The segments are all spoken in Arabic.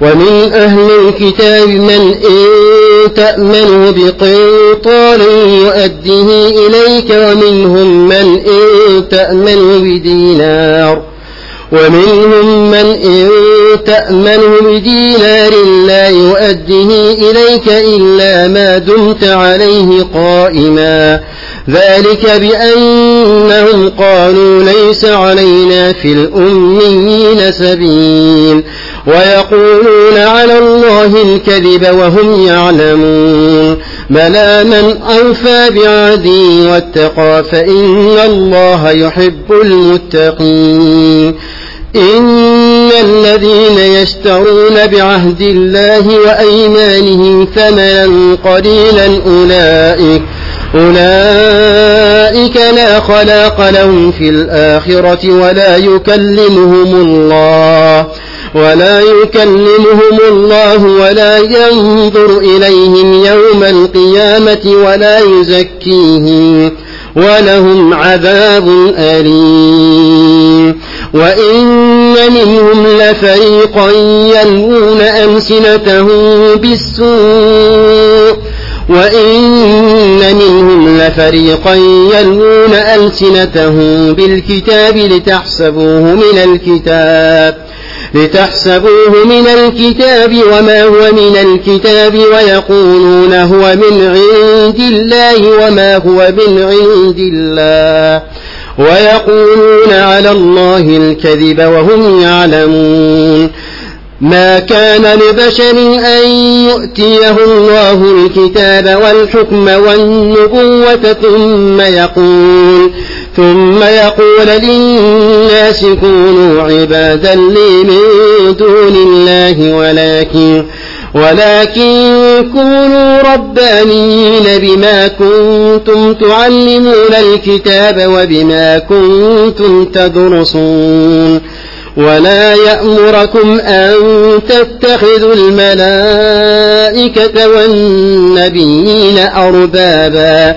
ومن أهل الكتاب من إن تأمنه بقنطار يؤديه إليك ومنهم من إن تأمنه بدينار ومنهم من إن تأمنه بدينار لا يؤديه إليك إلا ما دمت عليه قائما ذلك بأنهم قالوا ليس علينا في الأمين سبيل ويقولون على الله الكذب وهم يعلمون بلى من أوفى بعهده واتقى فإن الله يحب المتقين إن الذين يشترون بعهد الله وأيمانهم ثمنا قليلا أولئك أولئك لا خلاق لهم في الآخرة ولا يكلمهم الله ولا يكلمهم الله ولا ينظر إليهم يوم القيامة ولا يزكيهم ولهم عذاب أليم. وإن منهم لفريقا يلوون أمسنتهم بالسوء. وإن منهم لفريقا يلوون ألسنتهم بالكتاب لتحسبوه من الكتاب. لتحسبوه من الكتاب وما هو من الكتاب ويقولون هو من عند الله وما هو من عند الله ويقولون على الله الكذب وهم يعلمون ما كان لبشر أن يؤتيه الله الكتاب والحكم والنبوة ثم يقول ثم يقول للناس كونوا عبادا لي من دون الله ولكن ولكن كونوا ربانيين بما كنتم تعلمون الكتاب وبما كنتم تدرسون ولا يأمركم أن تتخذوا الملائكة والنبيين أربابا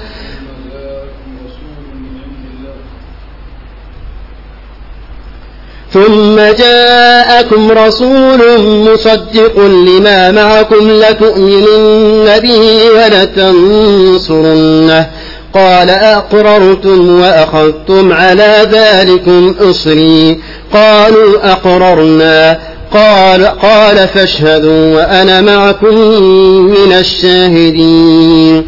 ثم جاءكم رسول مصدق لما معكم لتؤمنن به ولتنصرنه. قال أقررتم وأخذتم على ذلكم أصري قالوا أقررنا. قال, قال فاشهدوا وأنا معكم من الشاهدين.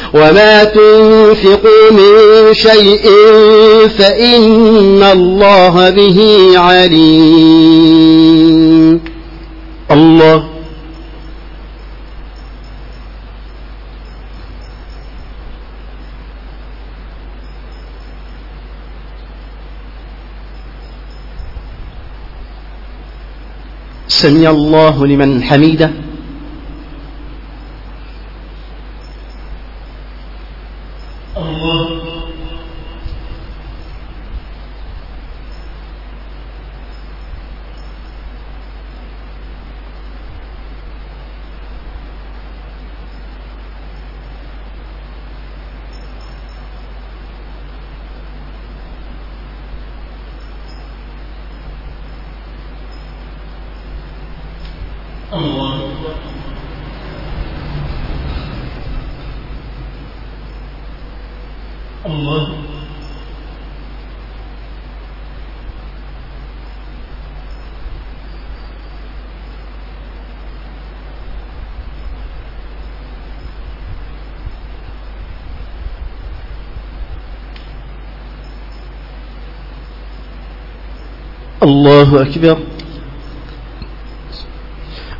وما تنفقوا من شيء فإن الله به عليم الله سمع الله لمن حميده الله. أكبر.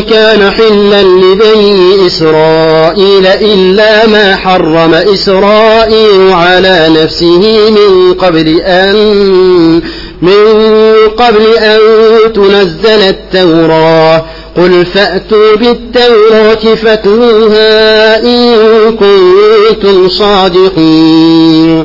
كان حلا لبني إسرائيل إلا ما حرم إسرائيل على نفسه من قبل أن من قبل أن تنزل التوراة. قل فأتوا بالتوراة فاتلوها إن كنتم صادقين.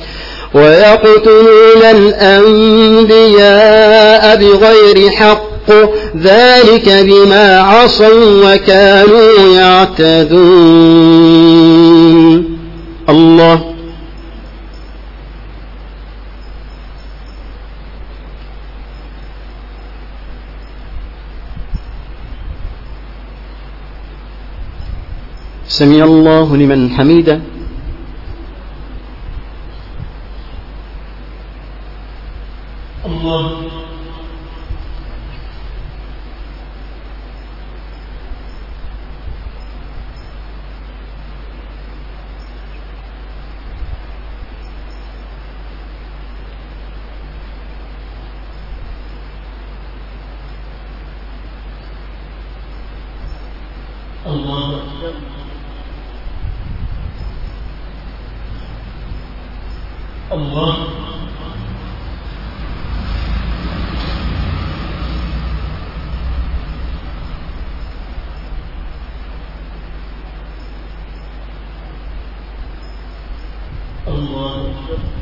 ويقتلون الأنبياء بغير حق. ذلك بما عصوا وكانوا يعتدون. الله. سمي الله لمن حميده الله أكبر